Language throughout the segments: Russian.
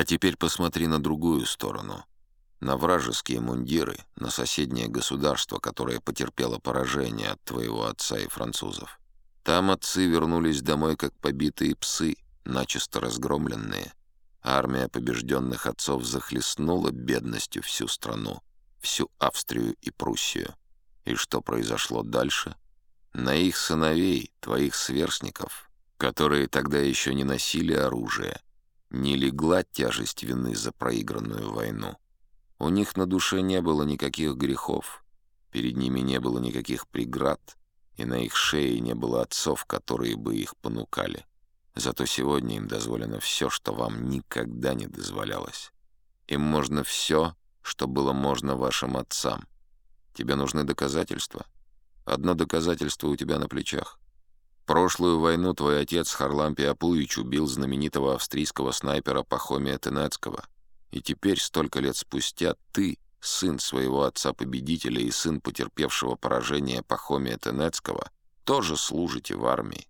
А теперь посмотри на другую сторону. На вражеские мундиры, на соседнее государство, которое потерпело поражение от твоего отца и французов. Там отцы вернулись домой как побитые псы, начисто разгромленные. Армия побежденных отцов захлестнула бедностью всю страну, всю Австрию и Пруссию. И что произошло дальше? На их сыновей, твоих сверстников, которые тогда еще не носили оружие, не легла тяжесть вины за проигранную войну. У них на душе не было никаких грехов, перед ними не было никаких преград, и на их шее не было отцов, которые бы их понукали. Зато сегодня им дозволено все, что вам никогда не дозволялось. Им можно все, что было можно вашим отцам. Тебе нужны доказательства? Одно доказательство у тебя на плечах. Прошлую войну твой отец Харлампий Апуич убил знаменитого австрийского снайпера Пахомия Тенецкого. И теперь, столько лет спустя, ты, сын своего отца-победителя и сын потерпевшего поражение Пахомия Тенецкого, тоже служите в армии.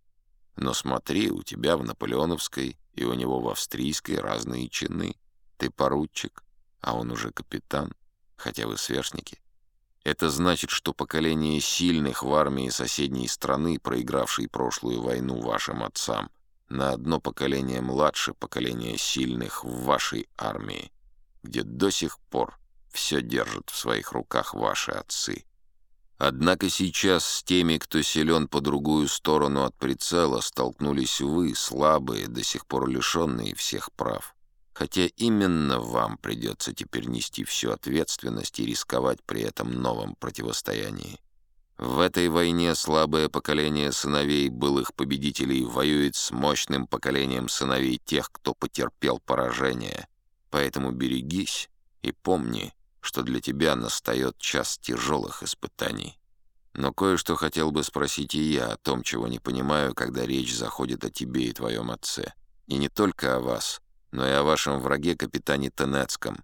Но смотри, у тебя в наполеоновской и у него в австрийской разные чины. Ты поручик, а он уже капитан, хотя вы сверстники. Это значит, что поколение сильных в армии соседней страны, проигравшей прошлую войну вашим отцам, на одно поколение младше поколения сильных в вашей армии, где до сих пор все держат в своих руках ваши отцы. Однако сейчас с теми, кто силен по другую сторону от прицела, столкнулись вы, слабые, до сих пор лишенные всех прав хотя именно вам придется теперь нести всю ответственность и рисковать при этом новом противостоянии. В этой войне слабое поколение сыновей былых победителей воюет с мощным поколением сыновей тех, кто потерпел поражение. Поэтому берегись и помни, что для тебя настает час тяжелых испытаний. Но кое-что хотел бы спросить и я о том, чего не понимаю, когда речь заходит о тебе и твоем отце. И не только о вас, но и о вашем враге капитане Тенецком.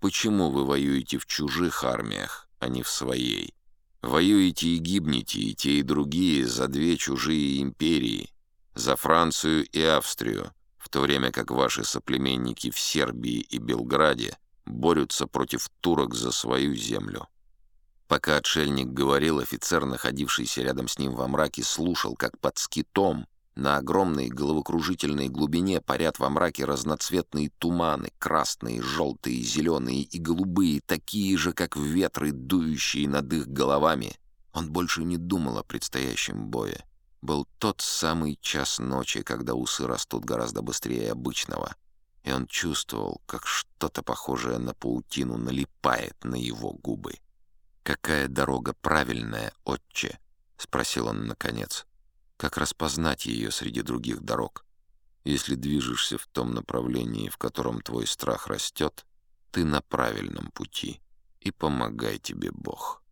Почему вы воюете в чужих армиях, а не в своей? Воюете и гибнете, и те, и другие, за две чужие империи, за Францию и Австрию, в то время как ваши соплеменники в Сербии и Белграде борются против турок за свою землю. Пока отшельник говорил, офицер, находившийся рядом с ним во мраке, слушал, как под скитом на огромной головокружительной глубине парят во мраке разноцветные туманы, красные, желтые, зеленые и голубые, такие же, как ветры, дующие над их головами. Он больше не думал о предстоящем бое. Был тот самый час ночи, когда усы растут гораздо быстрее обычного. И он чувствовал, как что-то похожее на паутину налипает на его губы. «Какая дорога правильная, отче?» — спросил он наконец. Как распознать ее среди других дорог? Если движешься в том направлении, в котором твой страх растет, ты на правильном пути, и помогай тебе Бог.